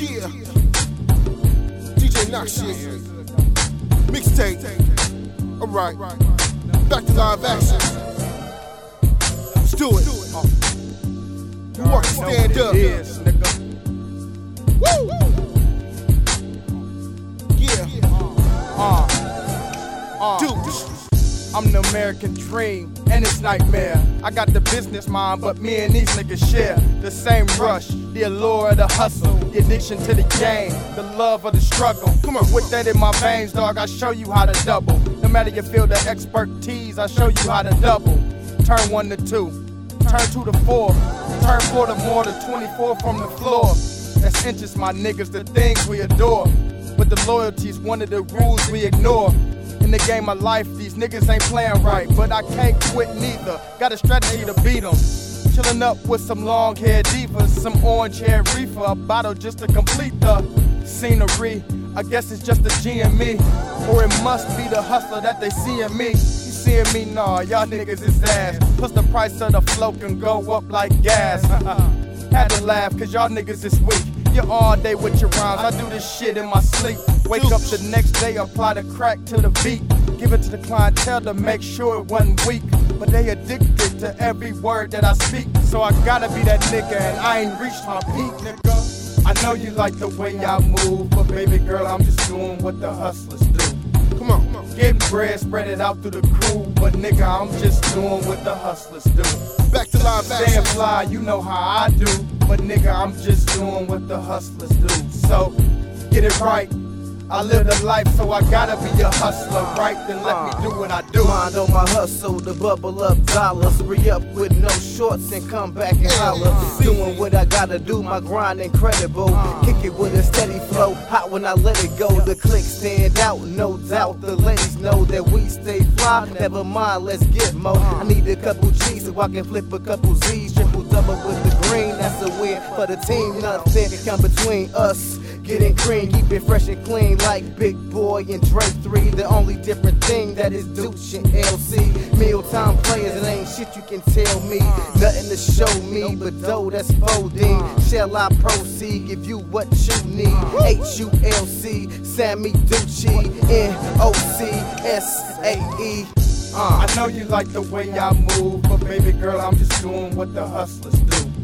Yeah. DJ Knock shit. Mixtape. Alright. Back to live action. Let's do it. You want to stand up. Woo! I'm the American dream and it's nightmare. I got the business mind, but me and these niggas share the same rush, the allure of the hustle, the addiction to the game, the love of the struggle. Come on, with that in my veins, dog, I show you how to double. No matter your field the expertise, I show you how to double. Turn one to two, turn two to four, turn four to more to 24 from the floor. That's interest, my niggas, the things we adore. But the loyalty's one of the rules we ignore. In the game of life, these niggas ain't playing right, but I can't quit neither. Got a strategy to beat them. Chillin' up with some long haired divas, some orange hair reefer, a bottle just to complete the scenery. I guess it's just the G in me, or it must be the hustler that they see in me. You seeing me? Nah, y'all niggas is ass. Plus the price of the flow can go up like gas. Uh-uh. Had to laugh, cause y'all niggas is weak. You're all day with your rhymes. I do this shit in my sleep. Wake up the next day, apply the crack to the beat. Give it to the clientele to make sure it wasn't weak. But they addicted to every word that I speak. So I gotta be that nigga, and I ain't reached my peak, nigga. I know you like the way I move, but baby girl, I'm just doing what the hustlers do. Come on. Come on. Bread, spread it out through the crew, but nigga, I'm just doing what the hustlers do. Back to live action. fly, you know how I do. But nigga, I'm just doing what the hustlers do. So, get it right. I live the life, so I gotta be a hustler, right? Then let me uh, do what I do. Mind on my hustle to bubble up dollars. Re up with no shorts and come back and holler. Doing what I gotta do, my grind incredible. Uh. Kick it with a steady flow, hot when I let it go. The clicks stand out, no doubt. The ladies know that we stay fly. Never mind, let's get more. Uh. I need a couple G's so I can flip a couple Z's. Triple double with the green, that's a win for the team. Nothing come between us. Getting cream, keep it fresh and clean like Big Boi and Drake 3. The only different thing that is douche and LC. Mealtime players, it ain't shit you can tell me. Nothing to show me, but though that's folding. Shall I proceed? Give you what you need. H U L C, Sammy Ducci, N O C S A E. Uh, I know you like the way I move, but baby girl, I'm just doing what the hustlers do.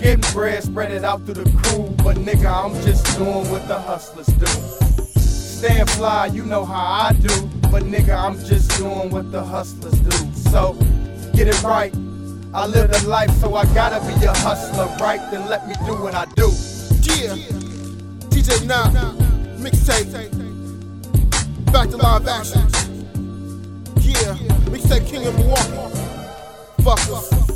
Getting bread, spread it out through the crew, but nigga, I'm just doing what the hustlers do. Staying fly, you know how I do, but nigga, I'm just doing what the hustlers do. So, get it right. I live the life, so I gotta be a hustler, right? Then let me do what I do. Yeah. DJ Knock. Mixtape. Back to live action. Yeah. Mixtape King of Milwaukee. Fuck us.